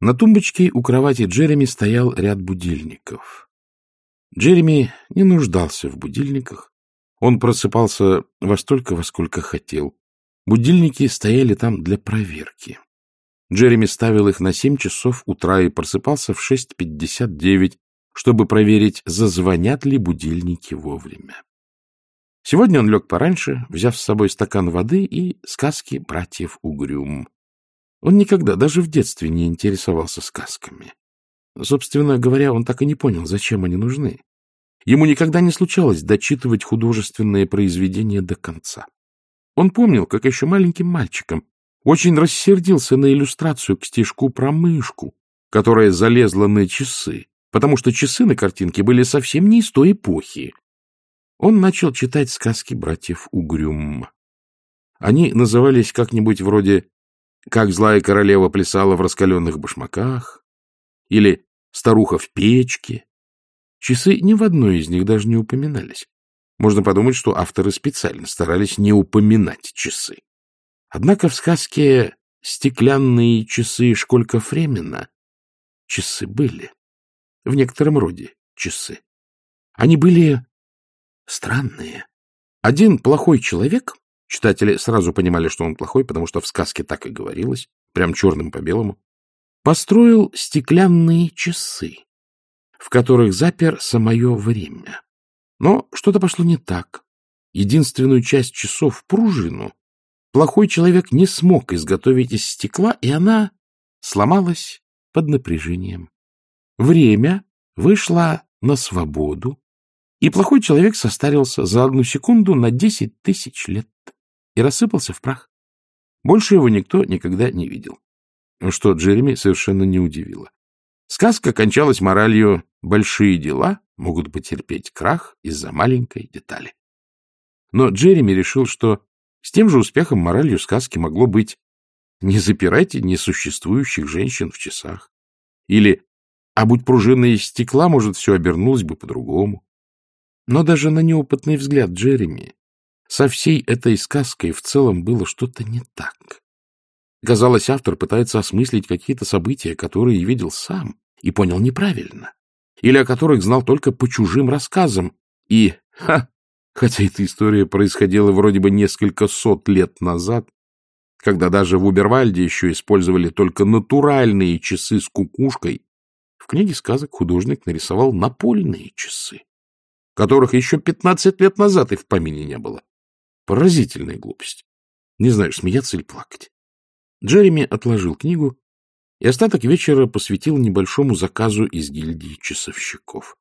На тумбочке у кровати Джереми стоял ряд будильников. Джереми не нуждался в будильниках. Он просыпался во столько, во сколько хотел. Будильники стояли там для проверки. Джереми ставил их на 7 часов утра и просыпался в 6.59, чтобы проверить, зазвонят ли будильники вовремя. Сегодня он лег пораньше, взяв с собой стакан воды и сказки братьев Угрюм. Он никогда, даже в детстве, не интересовался сказками. Собственно говоря, он так и не понял, зачем они нужны. Ему никогда не случалось дочитывать художественные произведения до конца. Он помнил, как еще маленьким мальчиком очень рассердился на иллюстрацию к стишку про мышку, которая залезла на часы, потому что часы на картинке были совсем не из той эпохи. Он начал читать сказки братьев Угрюм. Они назывались как-нибудь вроде «Как злая королева плясала в раскаленных башмаках» или «Старуха в печке». Часы ни в одной из них даже не упоминались. Можно подумать, что авторы специально старались не упоминать часы. Однако в сказке «Стеклянные часы Школька Фремена» часы были. В некотором роде часы. Они были странные. Один плохой человек, читатели сразу понимали, что он плохой, потому что в сказке так и говорилось, прям черным по белому, построил стеклянные часы, в которых запер самое время. Но что-то пошло не так. Единственную часть часов, пружину, плохой человек не смог изготовить из стекла, и она сломалась под напряжением. Время вышло на свободу, и плохой человек состарился за одну секунду на десять тысяч лет и рассыпался в прах. Больше его никто никогда не видел. Что Джереми совершенно не удивило. Сказка кончалась моралью «большие дела могут потерпеть крах из-за маленькой детали». Но Джереми решил, что с тем же успехом моралью сказки могло быть «не запирайте несуществующих женщин в часах» или «а будь пружина из стекла, может, все обернулось бы по-другому». Но даже на неопытный взгляд Джереми со всей этой сказкой в целом было что-то не так. Казалось, автор пытается осмыслить какие-то события, которые видел сам и понял неправильно, или о которых знал только по чужим рассказам. И, ха, хотя эта история происходила вроде бы несколько сот лет назад, когда даже в Убервальде еще использовали только натуральные часы с кукушкой, в книге сказок художник нарисовал напольные часы, которых еще пятнадцать лет назад и в помине не было. Поразительная глупость. Не знаю, смеяться или плакать. Джереми отложил книгу и остаток вечера посвятил небольшому заказу из гильдии часовщиков.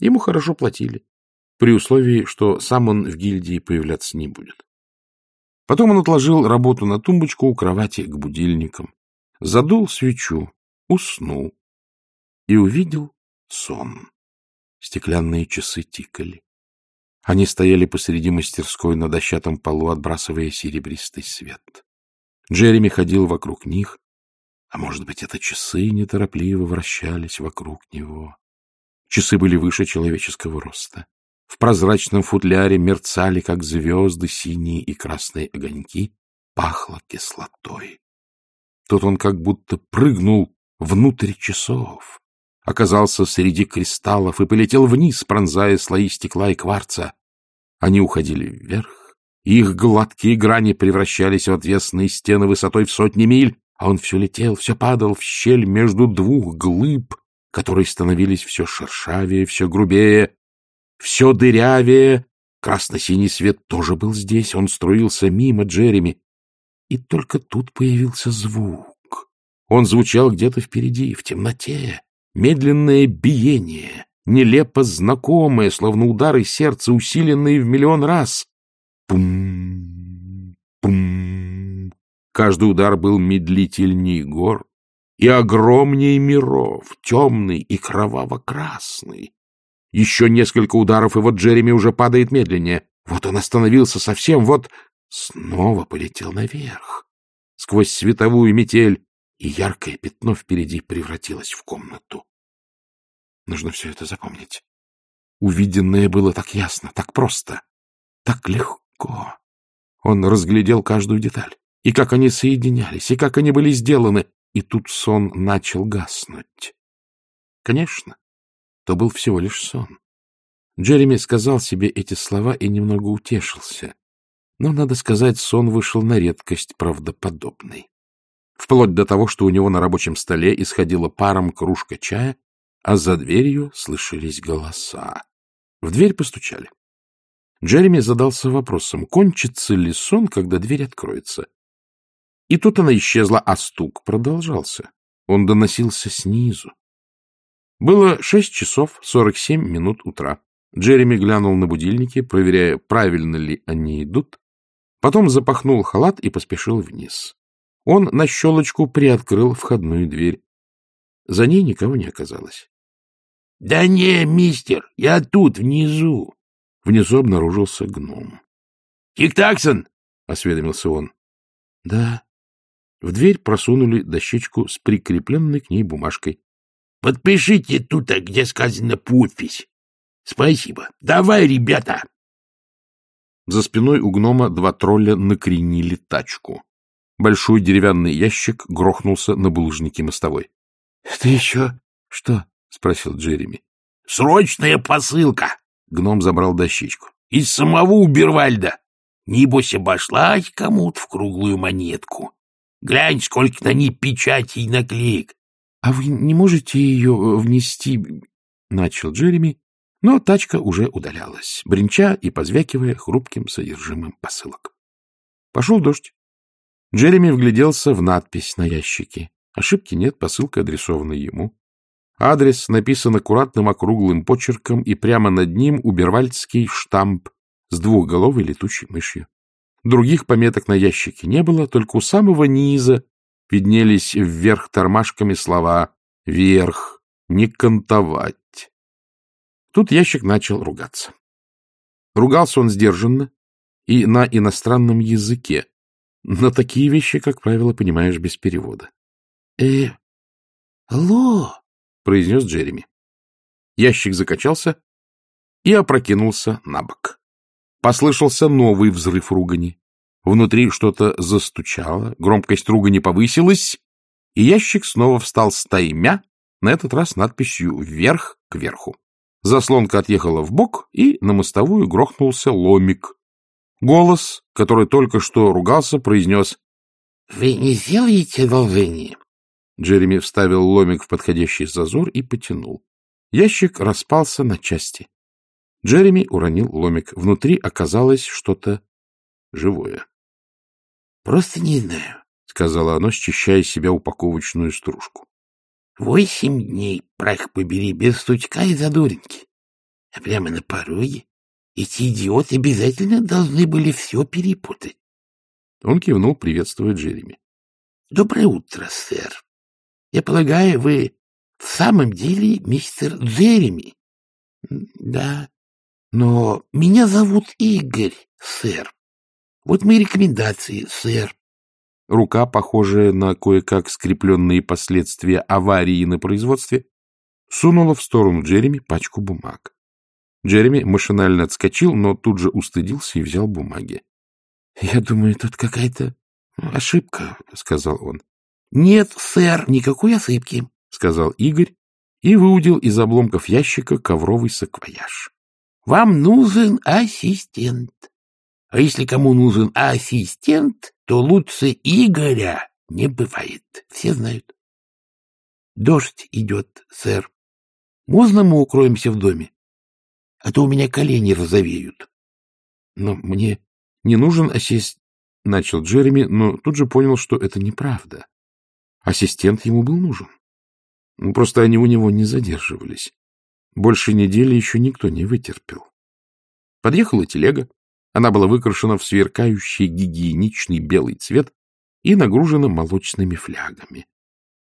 Ему хорошо платили, при условии, что сам он в гильдии появляться не будет. Потом он отложил работу на тумбочку у кровати к будильникам, задул свечу, уснул и увидел сон. Стеклянные часы тикали. Они стояли посреди мастерской на дощатом полу, отбрасывая серебристый свет. Джереми ходил вокруг них, а может быть, это часы неторопливо вращались вокруг него. Часы были выше человеческого роста. В прозрачном футляре мерцали, как звезды, синие и красные огоньки, пахло кислотой. Тут он как будто прыгнул внутрь часов, оказался среди кристаллов и полетел вниз, пронзая слои стекла и кварца. Они уходили вверх, их гладкие грани превращались в отвесные стены высотой в сотни миль, а он все летел, все падал в щель между двух глыб, которые становились все шершавее, все грубее, все дырявее. Красно-синий свет тоже был здесь, он струился мимо Джереми. И только тут появился звук. Он звучал где-то впереди, в темноте. Медленное биение, нелепо знакомое, словно удары сердца, усиленные в миллион раз. Пум, пум. Каждый удар был медлительней гор и огромнее миров, темный и кроваво-красный. Еще несколько ударов, и вот Джереми уже падает медленнее. Вот он остановился совсем, вот снова полетел наверх, сквозь световую метель, и яркое пятно впереди превратилось в комнату. Нужно все это запомнить. Увиденное было так ясно, так просто, так легко. Он разглядел каждую деталь, и как они соединялись, и как они были сделаны. и тут сон начал гаснуть. Конечно, то был всего лишь сон. Джереми сказал себе эти слова и немного утешился. Но, надо сказать, сон вышел на редкость правдоподобный. Вплоть до того, что у него на рабочем столе исходила паром кружка чая, а за дверью слышались голоса. В дверь постучали. Джереми задался вопросом, кончится ли сон, когда дверь откроется. И тут она исчезла, а стук продолжался. Он доносился снизу. Было шесть часов сорок семь минут утра. Джереми глянул на будильники, проверяя, правильно ли они идут, потом запахнул халат и поспешил вниз. Он на щелочку приоткрыл входную дверь. За ней никого не оказалось. — Да не, мистер, я тут, внизу. Внизу обнаружился гном. — Тик-таксон! — осведомился он. — Да. В дверь просунули дощечку с прикрепленной к ней бумажкой. — Подпишите тут, где сказано «подпись». — Спасибо. Давай, ребята! За спиной у гнома два тролля накренили тачку. Большой деревянный ящик грохнулся на булыжнике мостовой. — Это еще что? — спросил Джереми. — Срочная посылка! — гном забрал дощечку. — Из самого Убервальда. Небось, обошлась кому-то в круглую монетку. Глянь, сколько на ней печатей и наклеек. — А вы не можете ее внести? — начал Джереми, но тачка уже удалялась, бренча и позвякивая хрупким содержимым посылок. Пошел дождь. Джереми вгляделся в надпись на ящике. Ошибки нет, посылка адресована ему. Адрес написан аккуратным округлым почерком, и прямо над ним убервальдский штамп с двухголовой летучей мышью. Других пометок на ящике не было, только у самого низа виднелись вверх тормашками слова «Вверх! Не кантовать!» Тут ящик начал ругаться. Ругался он сдержанно и на иностранном языке, но такие вещи, как правило, понимаешь без перевода. — Э, алло, — произнес Джереми. Ящик закачался и опрокинулся на бок. Послышался новый взрыв ругани. Внутри что-то застучало, громкость ругани повысилась, и ящик снова встал стаймя, на этот раз надписью «Вверх к верху». Заслонка отъехала в бок, и на мостовую грохнулся ломик. Голос, который только что ругался, произнес «Вы не сделаете одолжение?» Джереми вставил ломик в подходящий зазор и потянул. Ящик распался на части. Джереми уронил ломик. Внутри оказалось что-то живое. — Просто не знаю, — сказала оно, счищая себя упаковочную стружку. Восемь дней, прах побери, без стучка и задоринки. А прямо на пороге эти идиоты обязательно должны были все перепутать. Он кивнул, приветствуя Джереми. — Доброе утро, сэр. Я полагаю, вы в самом деле мистер Джереми? — Да. Но меня зовут Игорь, сэр. Вот мои рекомендации, сэр. Рука, похожая на кое-как скрепленные последствия аварии на производстве, сунула в сторону Джереми пачку бумаг. Джереми машинально отскочил, но тут же устыдился и взял бумаги. — Я думаю, тут какая-то ошибка, — сказал он. — Нет, сэр, никакой ошибки, — сказал Игорь и выудил из обломков ящика ковровый саквояж. — Вам нужен ассистент. А если кому нужен ассистент, то лучше Игоря не бывает. Все знают. Дождь идет, сэр. Можно мы укроемся в доме? А то у меня колени розовеют. Но мне не нужен ассист... Начал Джереми, но тут же понял, что это неправда. Ассистент ему был нужен. Ну, просто они у него не задерживались. Больше недели еще никто не вытерпел. Подъехала телега, она была выкрашена в сверкающий гигиеничный белый цвет и нагружена молочными флягами.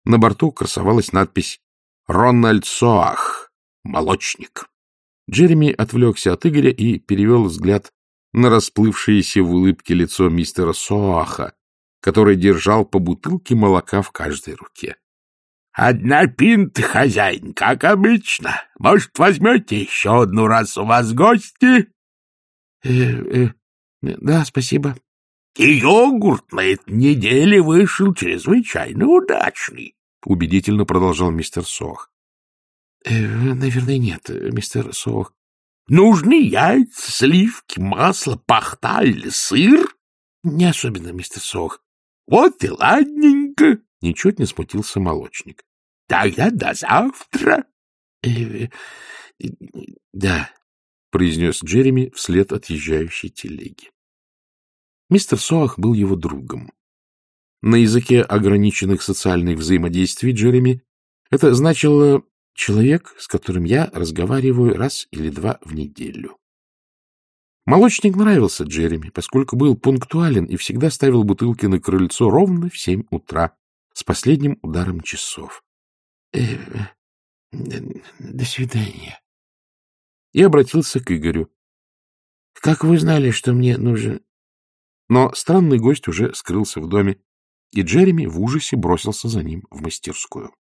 На борту красовалась надпись «Рональд Соах, молочник». Джереми отвлекся от Игоря и перевел взгляд на расплывшееся в улыбке лицо мистера Соаха, который держал по бутылке молока в каждой руке. — Одна пинта, хозяин, как обычно. Может, возьмете еще одну раз у вас гости? Э, — э, Да, спасибо. И йогурт на этой неделе вышел чрезвычайно удачный, — убедительно продолжал мистер Сох. Э, — Наверное, нет, мистер Сох. — Нужны яйца, сливки, масло, пахта или сыр? — Не особенно, мистер Сох. — Вот и ладненько, — ничуть не смутился молочник. — Тогда до завтра. Э, — Да, — произнес Джереми вслед отъезжающей телеги. Мистер Соах был его другом. На языке ограниченных социальных взаимодействий Джереми это значило «человек, с которым я разговариваю раз или два в неделю». Молочник нравился Джереми, поскольку был пунктуален и всегда ставил бутылки на крыльцо ровно в семь утра с последним ударом часов. Э, — До свидания. И обратился к Игорю. — Как вы знали, что мне нужен... Но странный гость уже скрылся в доме, и Джереми в ужасе бросился за ним в мастерскую. —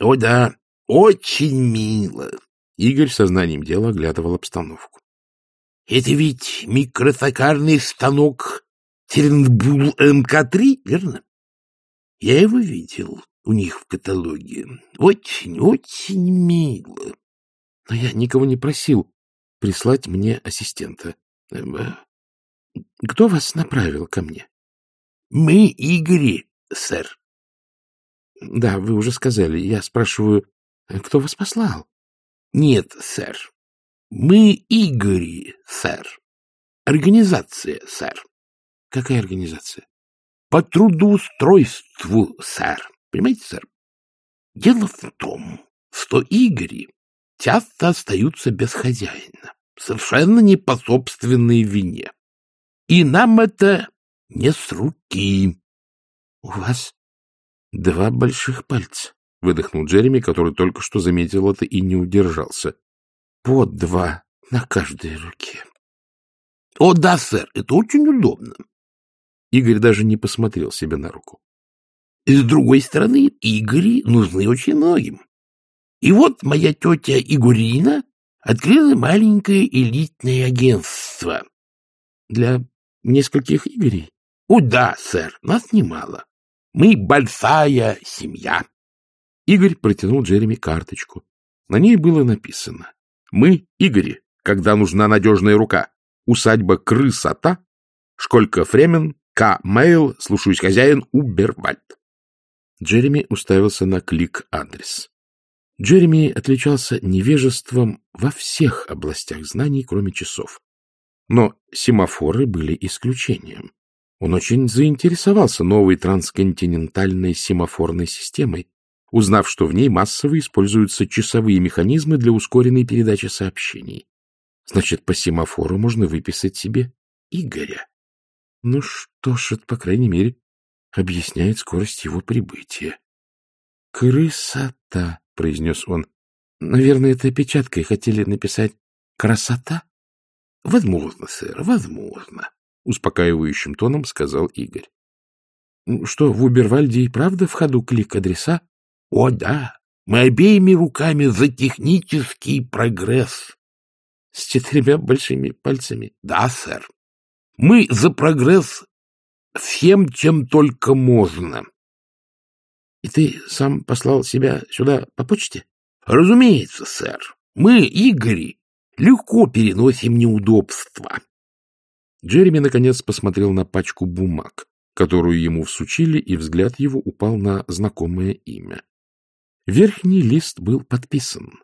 О да, очень мило! Игорь сознанием дела оглядывал обстановку. — Это ведь микротокарный станок Теренбул МК-3, верно? Я его видел у них в каталоге. Очень-очень мило. Но я никого не просил прислать мне ассистента. Кто вас направил ко мне? — Мы Игори, сэр. — Да, вы уже сказали. Я спрашиваю, кто вас послал? — Нет, сэр. Мы Игори, сэр. Организация, сэр. — Какая организация? — По трудоустройству, сэр. Понимаете, сэр? Дело в том, что Игори часто остаются без хозяина, совершенно не по собственной вине. И нам это не с руки. — У вас два больших пальца, — выдохнул Джереми, который только что заметил это и не удержался. — По два на каждой руке. — О, да, сэр, это очень удобно. Игорь даже не посмотрел себе на руку. С другой стороны, Игори нужны очень многим. И вот моя тетя Игурина открыла маленькое элитное агентство. Для нескольких Игорей? О, да, сэр, нас немало. Мы большая семья. Игорь протянул Джереми карточку. На ней было написано. Мы, Игори, когда нужна надежная рука. Усадьба Крысота, Школька Фремен, К. Мейл, слушаюсь хозяин, Убервальд. Джереми уставился на клик-адрес. Джереми отличался невежеством во всех областях знаний, кроме часов. Но семафоры были исключением. Он очень заинтересовался новой трансконтинентальной семафорной системой, узнав, что в ней массово используются часовые механизмы для ускоренной передачи сообщений. Значит, по семафору можно выписать себе Игоря. Ну что ж, это, по крайней мере, объясняет скорость его прибытия. — Красота, — произнес он. — Наверное, это печаткой хотели написать «красота»? — Возможно, сэр, возможно, — успокаивающим тоном сказал Игорь. — Что, в Убервальде и правда в ходу клик-адреса? — О, да, мы обеими руками за технический прогресс. — С четырьмя большими пальцами? — Да, сэр. Мы за прогресс всем, чем только можно. — И ты сам послал себя сюда по почте? — Разумеется, сэр. Мы, Игори, легко переносим неудобства. Джереми, наконец, посмотрел на пачку бумаг, которую ему всучили, и взгляд его упал на знакомое имя. Верхний лист был подписан.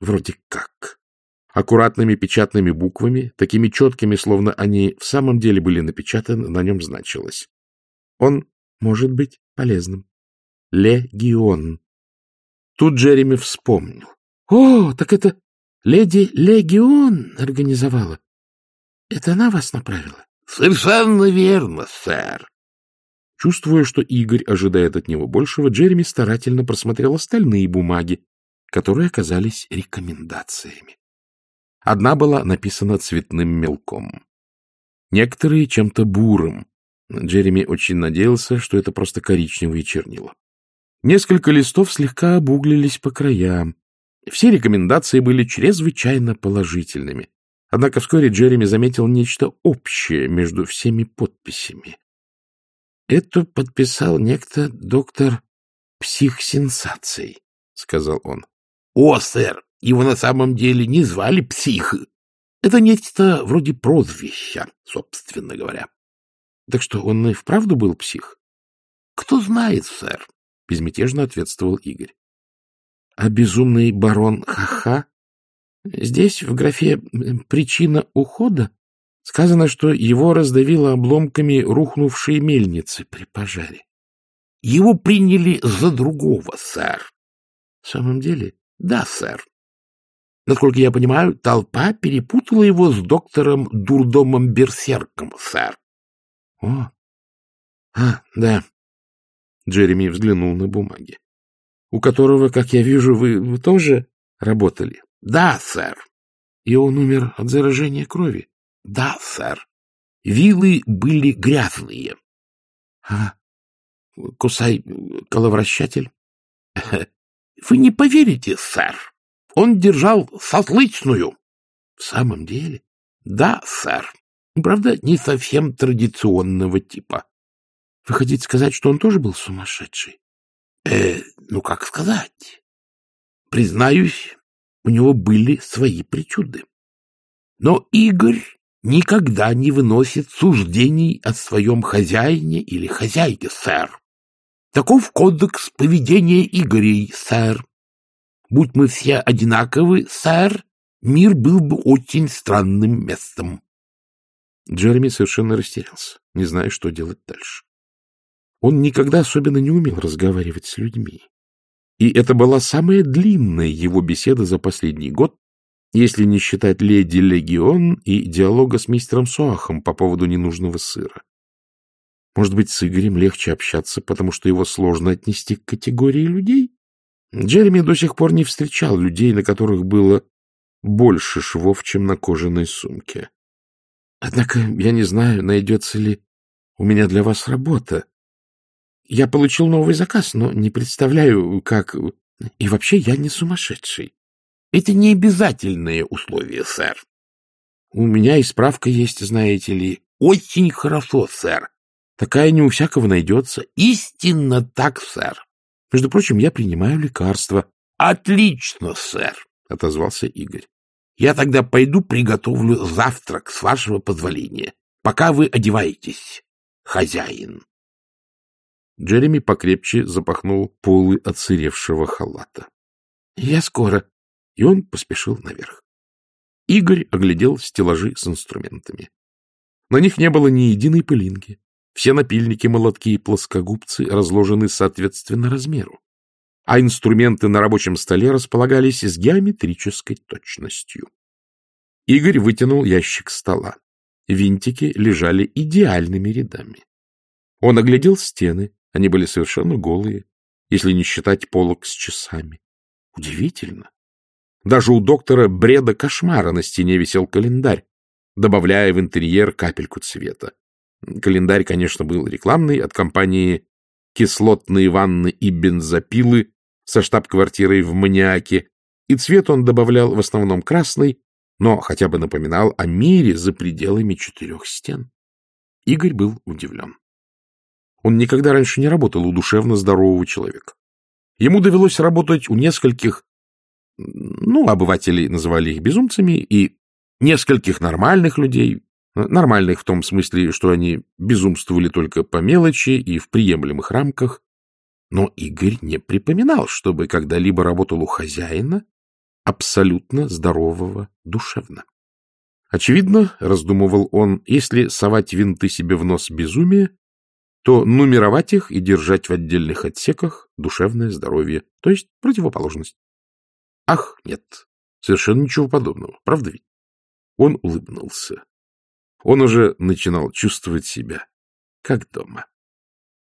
Вроде как. Аккуратными печатными буквами, такими четкими, словно они в самом деле были напечатаны, на нем значилось. Он может быть полезным. Легион. Тут Джереми вспомнил. — О, так это леди Легион организовала. Это она вас направила? — Совершенно верно, сэр. Чувствуя, что Игорь ожидает от него большего, Джереми старательно просмотрел остальные бумаги, которые оказались рекомендациями. Одна была написана цветным мелком. Некоторые чем-то бурым. Джереми очень надеялся, что это просто коричневые чернила. Несколько листов слегка обуглились по краям. Все рекомендации были чрезвычайно положительными. Однако вскоре Джереми заметил нечто общее между всеми подписями. «Это подписал некто доктор псих-сенсаций», — сказал он. «О, сэр, его на самом деле не звали псих. Это нечто вроде прозвища, собственно говоря». «Так что, он и вправду был псих?» «Кто знает, сэр», — безмятежно ответствовал Игорь. «А безумный барон Ха-Ха Здесь, в графе «Причина ухода» сказано, что его раздавило обломками рухнувшей мельницы при пожаре. Его приняли за другого, сэр. В самом деле? Да, сэр. Насколько я понимаю, толпа перепутала его с доктором Дурдомом Берсерком, сэр. О, а, да. Джереми взглянул на бумаги. У которого, как я вижу, вы, вы тоже работали? — Да, сэр. — И он умер от заражения крови? — Да, сэр. Вилы были грязные. — А кусай коловращатель? — Вы не поверите, сэр. Он держал сослычную. — В самом деле? — Да, сэр. Правда, не совсем традиционного типа. — Вы хотите сказать, что он тоже был сумасшедший? Э, ну, как сказать? Признаюсь, у него были свои причуды. Но Игорь никогда не выносит суждений о своем хозяине или хозяйке, сэр. Таков кодекс поведения Игорей, сэр. Будь мы все одинаковы, сэр, мир был бы очень странным местом. Джереми совершенно растерялся, не зная, что делать дальше. Он никогда особенно не умел разговаривать с людьми. И это была самая длинная его беседа за последний год, если не считать леди Легион и диалога с мистером Суахом по поводу ненужного сыра. Может быть, с Игорем легче общаться, потому что его сложно отнести к категории людей? Джереми до сих пор не встречал людей, на которых было больше швов, чем на кожаной сумке. Однако я не знаю, найдется ли у меня для вас работа. Я получил новый заказ, но не представляю, как... И вообще я не сумасшедший. Это не обязательное условие, сэр. У меня и справка есть, знаете ли. Очень хорошо, сэр. Такая не у всякого найдется. Истинно так, сэр. Между прочим, я принимаю лекарства. Отлично, сэр, — отозвался Игорь. Я тогда пойду приготовлю завтрак, с вашего позволения, пока вы одеваетесь, хозяин. Джереми покрепче запахнул полы отсыревшего халата. — Я скоро. И он поспешил наверх. Игорь оглядел стеллажи с инструментами. На них не было ни единой пылинки. Все напильники, молотки и плоскогубцы разложены соответственно размеру, а инструменты на рабочем столе располагались с геометрической точностью. Игорь вытянул ящик стола. Винтики лежали идеальными рядами. Он оглядел стены, они были совершенно голые, если не считать полок с часами. Удивительно. Даже у доктора бреда кошмара на стене висел календарь, добавляя в интерьер капельку цвета. Календарь, конечно, был рекламный от компании «Кислотные ванны и бензопилы» со штаб-квартирой в Маниаке, и цвет он добавлял в основном красный, но хотя бы напоминал о мире за пределами четырех стен. Игорь был удивлен. Он никогда раньше не работал у душевно здорового человека. Ему довелось работать у нескольких, ну, обыватели называли их безумцами, и нескольких нормальных людей, нормальных в том смысле, что они безумствовали только по мелочи и в приемлемых рамках. Но Игорь не припоминал, чтобы когда-либо работал у хозяина, абсолютно здорового душевно. Очевидно, раздумывал он, если совать винты себе в нос безумия, то нумеровать их и держать в отдельных отсеках душевное здоровье, то есть противоположность. Ах, нет, совершенно ничего подобного, правда ведь? Он улыбнулся. Он уже начинал чувствовать себя как дома.